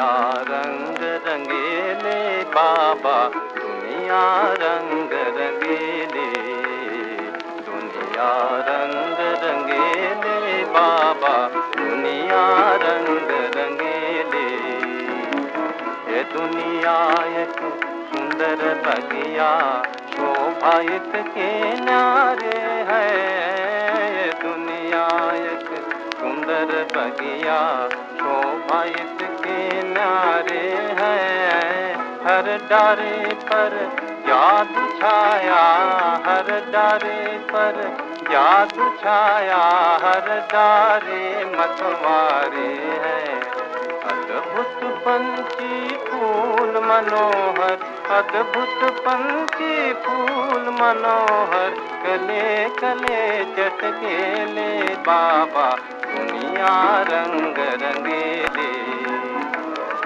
दुनिया रंग रंगेले बाबा, दुनिया रंग रंगेले। दुनिया रंग रंगेले बाबा, दुनिया रंग रंगेले। ये दुनिया एक सुंदर बगिया शोभायत के नारे है। हर डारे पर याद छाया, हर डारे पर याद छाया, हर डारे मतवारे है। अद्भुत पंछी फूल मनोहर, अद्भुत पंछी फूल मनोहर कले कले चटकेले बाबा, दुनिया रंग रंगेले।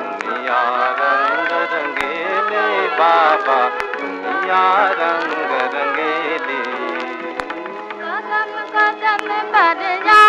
दुनिया रंग रंगेले। बाबा दुनिया रंग रंगेले कदम कदम बढ़ आशा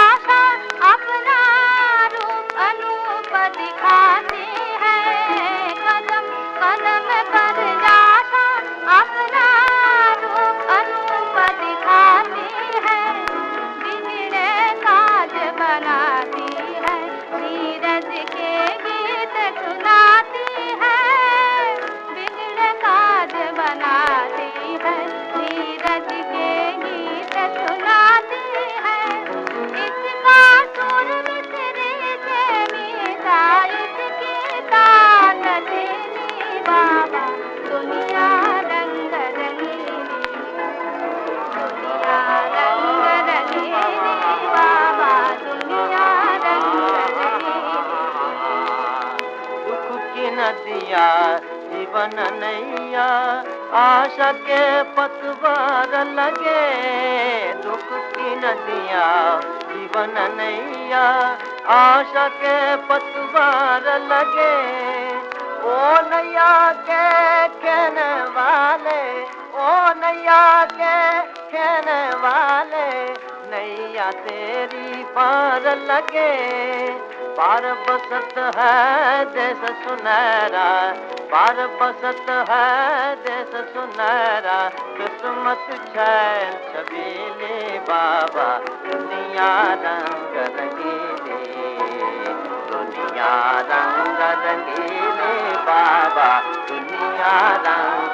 दुख दिया जीवन नैया, आशा के पतवार लगे। दुख की नदिया, जीवन नैया, आशा के पतवार लगे। ओ नैया, के कहने तेरी पार लगे, पार बसत है देश सुनहरा, पार बसत है देश सुनहरा, किस्मत छबीले बाबा, दुनिया रंग रंगीले, दुनिया रंग रंगीले बाबा, दुनिया रंग